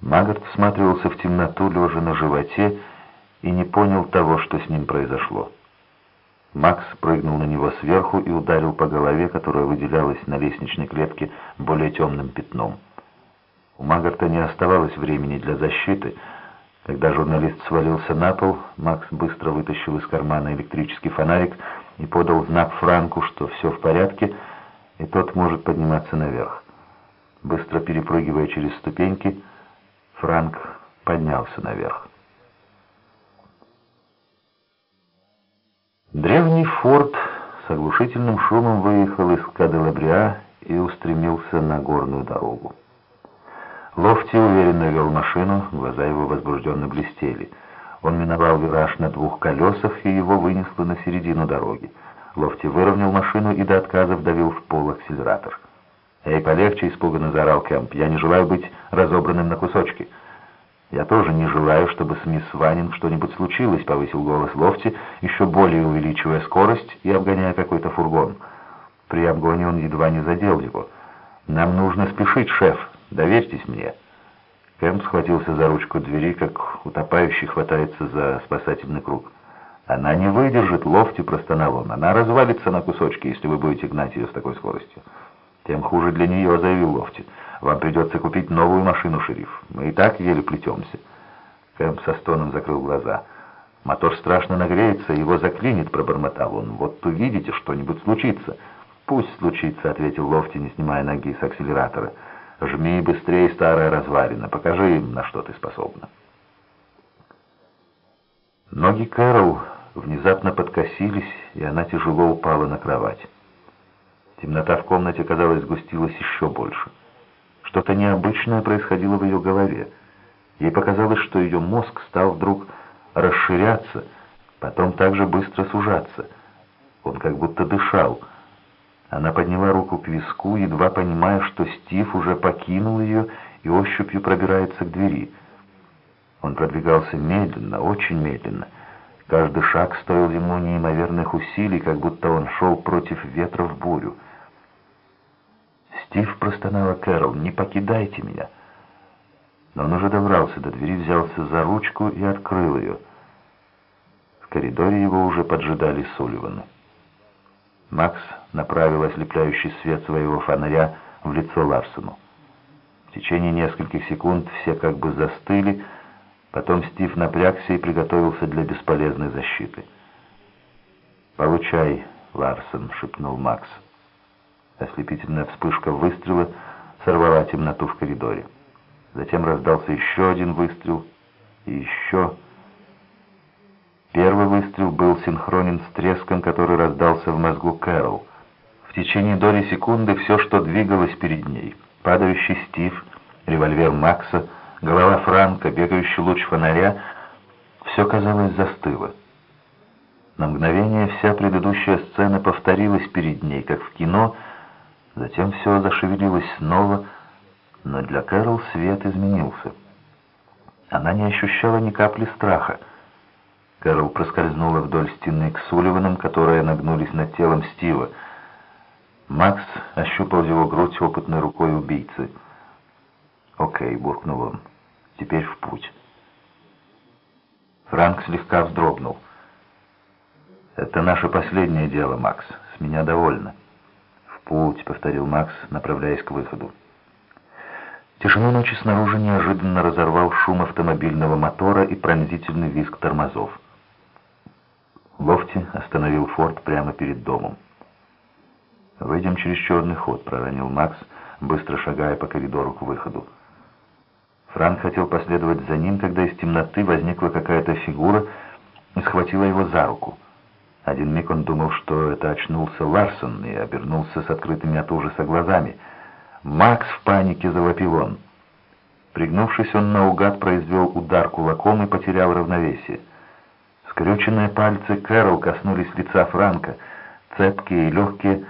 Магарт всматривался в темноту, лежа на животе, и не понял того, что с ним произошло. Макс прыгнул на него сверху и ударил по голове, которая выделялась на лестничной клетке более темным пятном. У Магарта не оставалось времени для защиты. Когда журналист свалился на пол, Макс быстро вытащил из кармана электрический фонарик и подал знак Франку, что все в порядке, и тот может подниматься наверх. Быстро перепрыгивая через ступеньки, Франк поднялся наверх. Древний форт с оглушительным шумом выехал из Каделабриа и устремился на горную дорогу. Лофти уверенно вел машину, глаза его возбужденно блестели. Он миновал вираж на двух колесах, и его вынесло на середину дороги. Лофти выровнял машину и до отказа вдавил в пол акселератор. «Эй, полегче!» — испуганно заорал Кэмп. «Я не желаю быть разобранным на кусочки». «Я тоже не желаю, чтобы с мисс Ванин что-нибудь случилось», — повысил голос Лофти, еще более увеличивая скорость и обгоняя какой-то фургон. При обгоне он едва не задел его. «Нам нужно спешить, шеф. Доверьтесь мне». Кэмп схватился за ручку двери, как утопающий хватается за спасательный круг. «Она не выдержит, Лофти», — простонал он. «Она развалится на кусочки, если вы будете гнать ее с такой скоростью». «Тем хуже для нее», — заявил Лофти. «Вам придется купить новую машину, шериф. Мы и так еле плетемся». Кэмп со стоном закрыл глаза. «Мотор страшно нагреется, его заклинит», — пробормотал он. «Вот увидите, что-нибудь случится». «Пусть случится», — ответил Лофти, не снимая ноги с акселератора. «Жми быстрее, старая развалина. Покажи им, на что ты способна». Ноги Кэрол внезапно подкосились, и она тяжело упала на кровать. Темнота в комнате, казалось, сгустилась еще больше. Что-то необычное происходило в ее голове. Ей показалось, что ее мозг стал вдруг расширяться, потом также быстро сужаться. Он как будто дышал. Она подняла руку к виску, едва понимая, что Стив уже покинул ее и ощупью пробирается к двери. Он продвигался медленно, очень медленно. Каждый шаг стоил ему неимоверных усилий, как будто он шел против ветра в бурю. «Стив», — простонала Кэрол, — «не покидайте меня». Но он уже добрался до двери, взялся за ручку и открыл ее. В коридоре его уже поджидали Сулливаны. Макс направил ослепляющий свет своего фонаря в лицо Ларсону. В течение нескольких секунд все как бы застыли, потом Стив напрягся и приготовился для бесполезной защиты. «Получай, Ларсон», — шепнул Макс. Ослепительная вспышка выстрела сорвала темноту в коридоре. Затем раздался еще один выстрел, и еще... Первый выстрел был синхронен с треском, который раздался в мозгу Кэрол. В течение доли секунды все, что двигалось перед ней, падающий Стив, револьвер Макса, голова Франка, бегающий луч фонаря, все, казалось, застыло. На мгновение вся предыдущая сцена повторилась перед ней, как в кино — Затем все зашевелилось снова, но для Кэрол свет изменился. Она не ощущала ни капли страха. Кэрол проскользнула вдоль стены к Сулливанам, которые нагнулись над телом Стива. Макс ощупал его грудь опытной рукой убийцы. «Окей», — буркнул он, — «теперь в путь». Франк слегка вздрогнул. «Это наше последнее дело, Макс. С меня довольно» путь», — повторил Макс, направляясь к выходу. Тишину ночи снаружи неожиданно разорвал шум автомобильного мотора и пронзительный визг тормозов. Лофти остановил форт прямо перед домом. «Выйдем через черный ход», — проронил Макс, быстро шагая по коридору к выходу. Франк хотел последовать за ним, когда из темноты возникла какая-то фигура и схватила его за руку. Один миг он думал, что это очнулся Ларсон, и обернулся с открытыми от ужаса глазами. «Макс!» — в панике завопил он. Пригнувшись, он наугад произвел удар кулаком и потерял равновесие. Скрюченные пальцы Кэрол коснулись лица Франка, цепкие и легкие.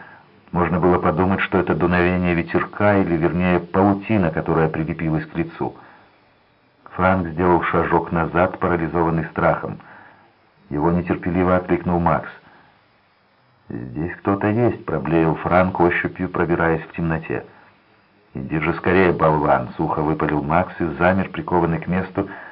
Можно было подумать, что это дуновение ветерка, или, вернее, паутина, которая прилепилась к лицу. Франк сделал шажок назад, парализованный страхом — его нетерпеливо окликнул Макс. «Здесь кто-то есть», — проблеял Франк ощупью, пробираясь в темноте. «Иди же скорее, болван!» — сухо выпалил Макс и замер, прикованный к месту,